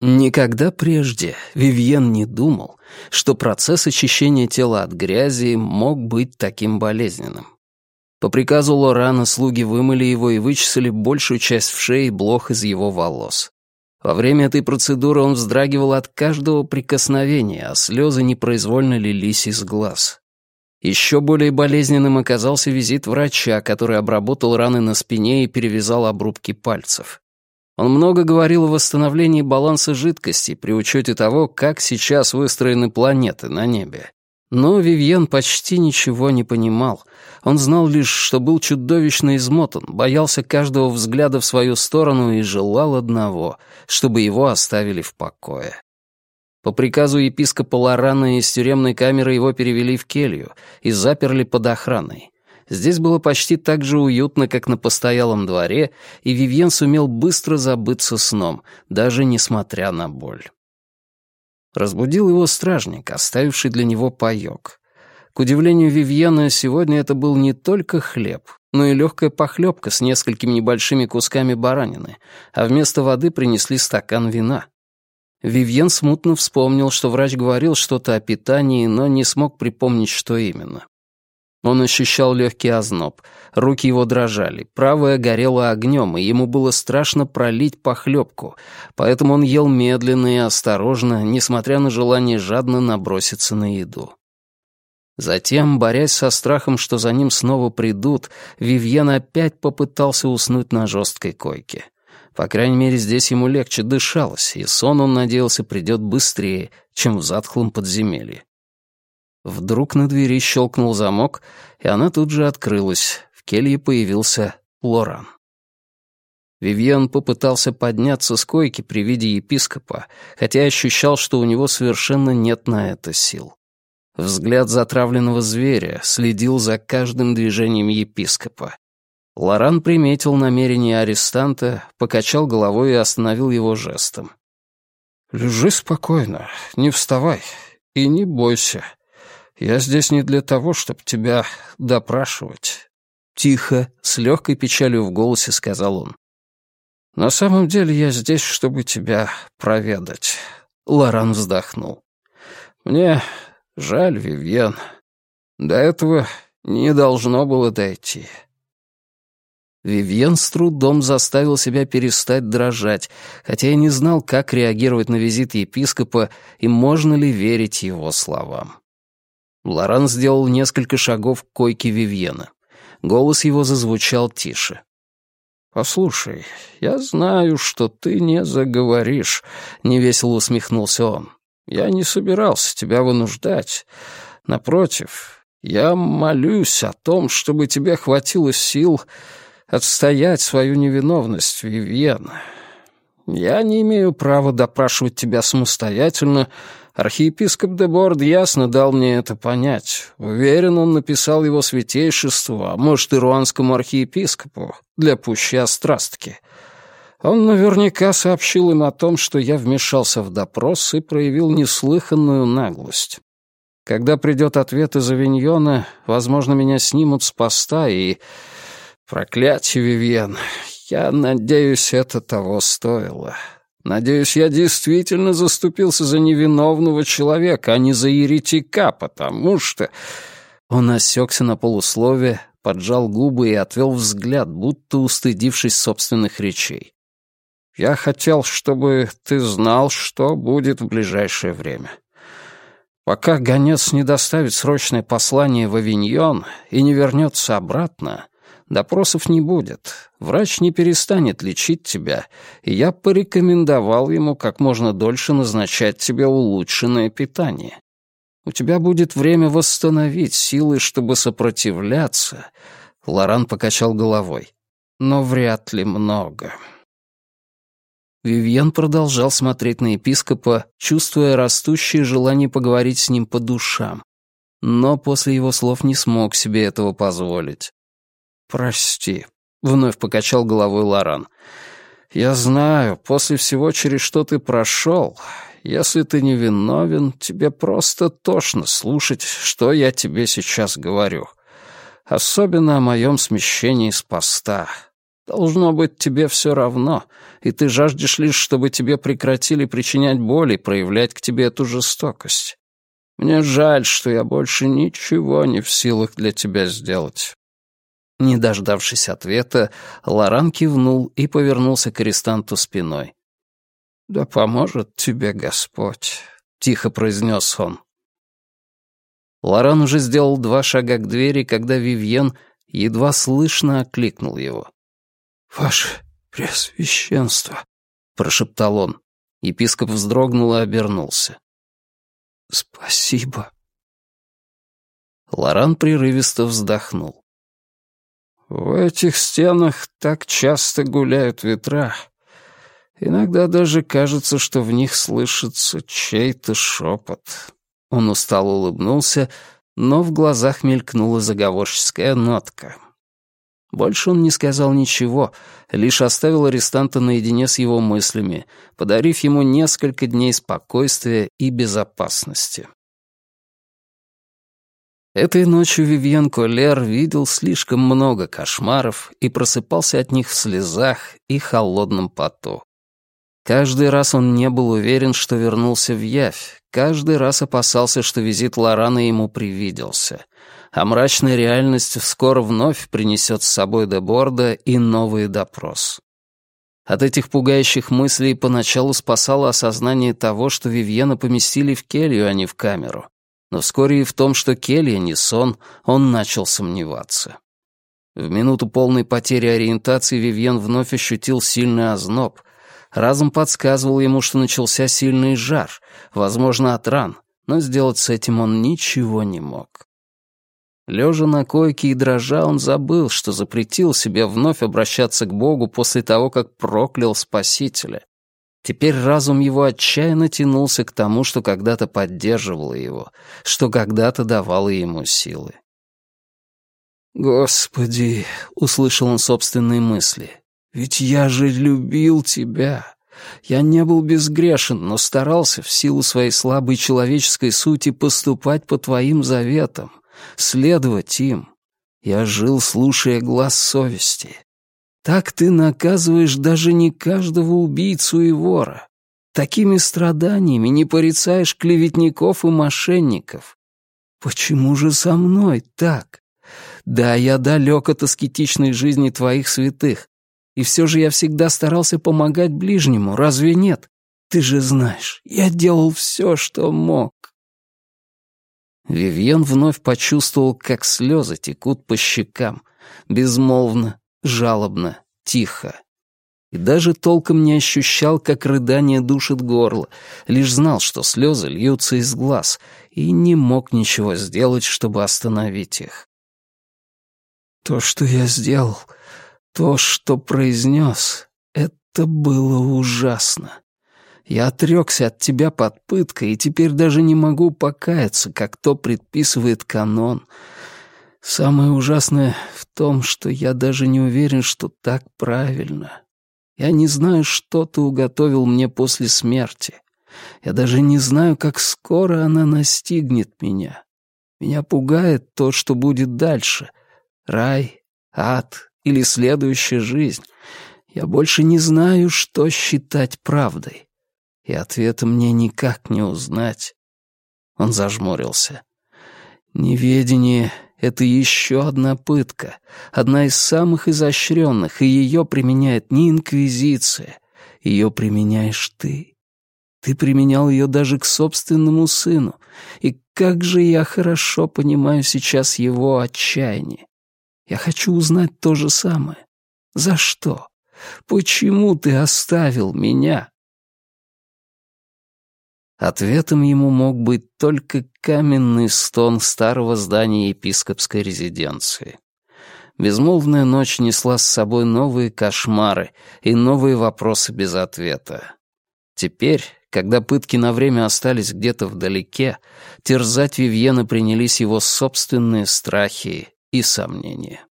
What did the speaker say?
Никогда прежде Вивьен не думал, что процесс очищения тела от грязи мог быть таким болезненным. По приказу Лорана слуги вымыли его и вычесали большую часть вшей и блох из его волос. Во время этой процедуры он вздрагивал от каждого прикосновения, а слезы непроизвольно лились из глаз. Еще более болезненным оказался визит врача, который обработал раны на спине и перевязал обрубки пальцев. Он много говорил о восстановлении баланса жидкости при учете того, как сейчас выстроены планеты на небе. Но Вивьен почти ничего не понимал. Он знал лишь, что был чудовищно измотан, боялся каждого взгляда в свою сторону и желал одного, чтобы его оставили в покое. По приказу епископа Лорана из тюремной камеры его перевели в келью и заперли под охраной. Здесь было почти так же уютно, как на постоялом дворе, и Вивьен сумел быстро забыться сном, даже несмотря на боль. Разбудил его стражник, оставивший для него паёк. К удивлению Вивьена, сегодня это был не только хлеб, но и легкая похлебка с несколькими небольшими кусками баранины, а вместо воды принесли стакан вина. Вивьен смутно вспомнил, что врач говорил что-то о питании, но не смог припомнить, что именно. Он ощущал легкий озноб, руки его дрожали, правая горела огнем, и ему было страшно пролить похлебку, поэтому он ел медленно и осторожно, несмотря на желание жадно наброситься на еду. Затем, борясь со страхом, что за ним снова придут, Вивьен опять попытался уснуть на жесткой койке. По крайней мере, здесь ему легче дышалось, и сон, он надеялся, придет быстрее, чем в затхлом подземелье. Вдруг на двери щелкнул замок, и она тут же открылась. В келье появился Лоран. Вивьен попытался подняться с койки при виде епископа, хотя ощущал, что у него совершенно нет на это сил. Взгляд затравленного зверя следил за каждым движением епископа. Лоран приметил намерение арестанта, покачал головой и остановил его жестом. «Лежи спокойно, не вставай и не бойся. Я здесь не для того, чтобы тебя допрашивать». Тихо, с легкой печалью в голосе сказал он. «На самом деле я здесь, чтобы тебя проведать». Лоран вздохнул. «Мне жаль, Вивьен. До этого не должно было дойти». Вивьен с трудом заставил себя перестать дрожать, хотя и не знал, как реагировать на визит епископа и можно ли верить его словам. Лоран сделал несколько шагов к койке Вивьена. Голос его зазвучал тише. «Послушай, я знаю, что ты не заговоришь», — невесело усмехнулся он. «Я не собирался тебя вынуждать. Напротив, я молюсь о том, чтобы тебе хватило сил отстоять свою невиновность, Вивьен. Я не имею права допрашивать тебя самостоятельно, Архиепископ де Борд ясно дал мне это понять. Уверен, он написал его святейшеству, а может и руанскому архиепископу, для пущей острастки. Он наверняка сообщил им о том, что я вмешался в допрос и проявил неслыханную наглость. Когда придет ответ из Авиньона, возможно, меня снимут с поста и... Проклятие, Вивьен, я надеюсь, это того стоило. Надеюсь, я действительно заступился за невиновного человека, а не за еретика, потому что...» Он осекся на полуслове, поджал губы и отвел взгляд, будто устыдившись собственных речей. «Я хотел, чтобы ты знал, что будет в ближайшее время. Пока гонец не доставит срочное послание в Авиньон и не вернется обратно, Допросов не будет. Врач не перестанет лечить тебя, и я порекомендовал ему как можно дольше назначать тебе улучшенное питание. У тебя будет время восстановить силы, чтобы сопротивляться. Лоран покачал головой. Но вряд ли много. Вивьен продолжал смотреть на епископа, чувствуя растущее желание поговорить с ним по душам. Но после его слов не смог себе этого позволить. «Прости», — вновь покачал головой Лоран. «Я знаю, после всего, через что ты прошел, если ты не виновен, тебе просто тошно слушать, что я тебе сейчас говорю. Особенно о моем смещении с поста. Должно быть, тебе все равно, и ты жаждешь лишь, чтобы тебе прекратили причинять боль и проявлять к тебе эту жестокость. Мне жаль, что я больше ничего не в силах для тебя сделать». Не дождавшись ответа, Лоран кивнул и повернулся к арестанту спиной. «Да поможет тебе Господь», — тихо произнес он. Лоран уже сделал два шага к двери, когда Вивьен едва слышно окликнул его. «Ваше Преосвященство», — прошептал он. Епископ вздрогнул и обернулся. «Спасибо». Лоран прерывисто вздохнул. «В этих стенах так часто гуляют ветра. Иногда даже кажется, что в них слышится чей-то шепот». Он устало улыбнулся, но в глазах мелькнула заговорческая нотка. Больше он не сказал ничего, лишь оставил арестанта наедине с его мыслями, подарив ему несколько дней спокойствия и безопасности. Этой ночью Вивьен Коллер видел слишком много кошмаров и просыпался от них в слезах и холодном поту. Каждый раз он не был уверен, что вернулся в Явь, каждый раз опасался, что визит Лорана ему привиделся а мрачная реальность скоро вновь принесет с собой Деборда и новый допрос. От этих пугающих мыслей поначалу спасало осознание того, что Вивьена поместили в келью, а не в камеру. Но вскоре и в том, что келья не сон, он начал сомневаться. В минуту полной потери ориентации Вивьен вновь ощутил сильный озноб. Разум подсказывал ему, что начался сильный жар, возможно, от ран, но сделать с этим он ничего не мог. Лежа на койке и дрожа, он забыл, что запретил себе вновь обращаться к Богу после того, как проклял Спасителя. Теперь разум его отчаянно тянулся к тому, что когда-то поддерживало его, что когда-то давало ему силы. «Господи!» — услышал он собственные мысли. «Ведь я же любил тебя. Я не был безгрешен, но старался в силу своей слабой человеческой сути поступать по твоим заветам следовать им. Я жил, слушая глаз совести. Так ты наказываешь даже не каждого убийцу и вора. Такими страданиями не порицаешь клеветников и мошенников. Почему же со мной так? Да, я далек от аскетичной жизни твоих святых, и все же я всегда старался помогать ближнему, разве нет? Ты же знаешь, я делал все, что мог. Вивьен вновь почувствовал, как слезы текут по щекам, безмолвно, жалобно, тихо. И даже толком не ощущал, как рыдание душит горло, лишь знал, что слезы льются из глаз, и не мог ничего сделать, чтобы остановить их. «То, что я сделал, то, что произнес, это было ужасно. Я отрекся от тебя под пыткой и теперь даже не могу покаяться, как то предписывает канон. Самое ужасное в том, что я даже не уверен, что так правильно. Я не знаю, что ты уготовил мне после смерти. Я даже не знаю, как скоро она настигнет меня. Меня пугает то, что будет дальше. Рай, ад или следующая жизнь. Я больше не знаю, что считать правдой и ответа мне никак не узнать. Он зажмурился. Неведение — это еще одна пытка, одна из самых изощренных, и ее применяет не Инквизиция, ее применяешь ты. Ты применял ее даже к собственному сыну, и как же я хорошо понимаю сейчас его отчаяние. Я хочу узнать то же самое. За что? Почему ты оставил меня? Ответом ему мог быть только каменный стон старого здания епископской резиденции. Безмолвная ночь несла с собой новые кошмары и новые вопросы без ответа. Теперь, когда пытки на время остались где-то вдалеке, терзать Вивьена принялись его собственные страхи и сомнения.